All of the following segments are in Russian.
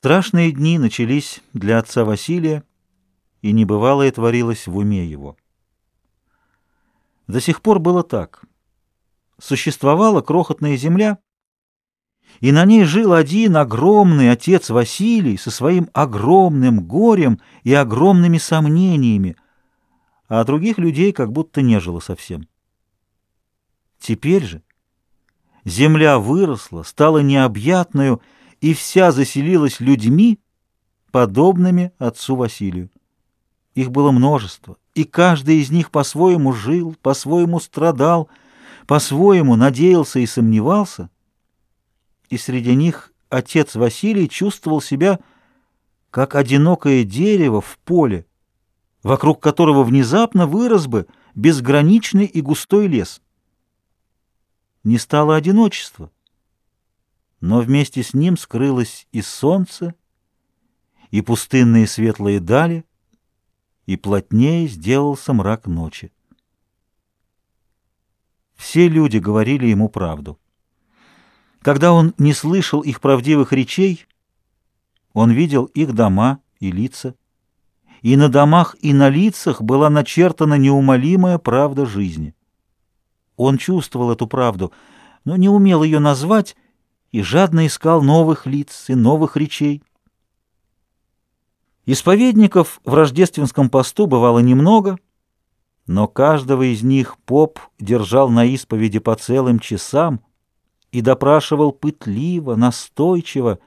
Страшные дни начались для отца Василия, и небывалое творилось в уме его. До сих пор было так. Существовала крохотная земля, и на ней жил один огромный отец Василий со своим огромным горем и огромными сомнениями, а других людей как будто не жило совсем. Теперь же земля выросла, стала необъятную, и вся заселилась людьми, подобными отцу Василию. Их было множество, и каждый из них по-своему жил, по-своему страдал, по-своему надеялся и сомневался, и среди них отец Василий чувствовал себя как одинокое дерево в поле, вокруг которого внезапно вырос бы безграничный и густой лес. Не стало одиночества, но вместе с ним скрылось и солнце, и пустынные светлые дали, и плотнее сделался мрак ночи. Все люди говорили ему правду. Когда он не слышал их правдивых речей, он видел их дома и лица, и на домах и на лицах была начертана неумолимая правда жизни. Он чувствовал эту правду, но не умел ее назвать и жадно искал новых лиц и новых речей. Исповедников в рождественском посту бывало немного, но каждого из них поп держал на исповеди по целым часам и допрашивал пытливо, настойчиво,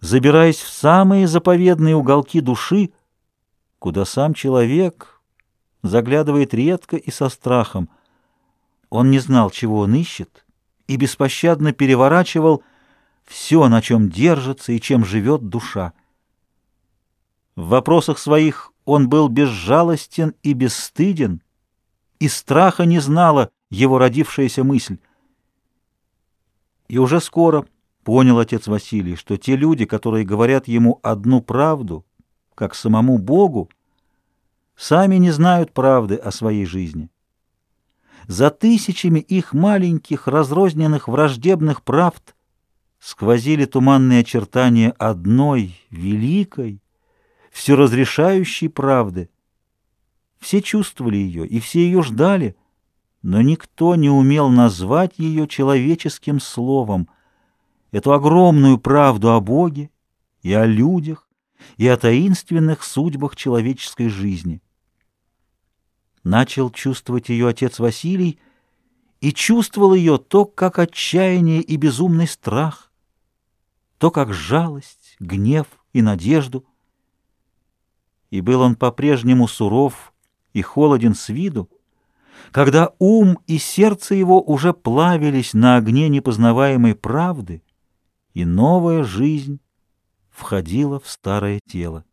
забираясь в самые заповедные уголки души, куда сам человек заглядывает редко и со страхом. Он не знал, чего он ищет, и беспощадно переворачивал все, на чем держится и чем живет душа. В вопросах своих он был безжалостен и бесстыден, и страха не знала его родившаяся мысль. И уже скоро понял отец Василий, что те люди, которые говорят ему одну правду, как самому Богу, сами не знают правды о своей жизни. За тысячами их маленьких, разрозненных враждебных правд сквозили туманные очертания одной великой, все разрешающей правды. Все чувствовали ее, и все ее ждали, но никто не умел назвать ее человеческим словом, эту огромную правду о Боге и о людях, и о таинственных судьбах человеческой жизни. Начал чувствовать ее отец Василий и чувствовал ее то как отчаяние и безумный страх, то как жалость, гнев и надежду. И был он по-прежнему суров и холоден с виду, когда ум и сердце его уже плавились на огне непознаваемой правды, и новая жизнь входила в старое тело.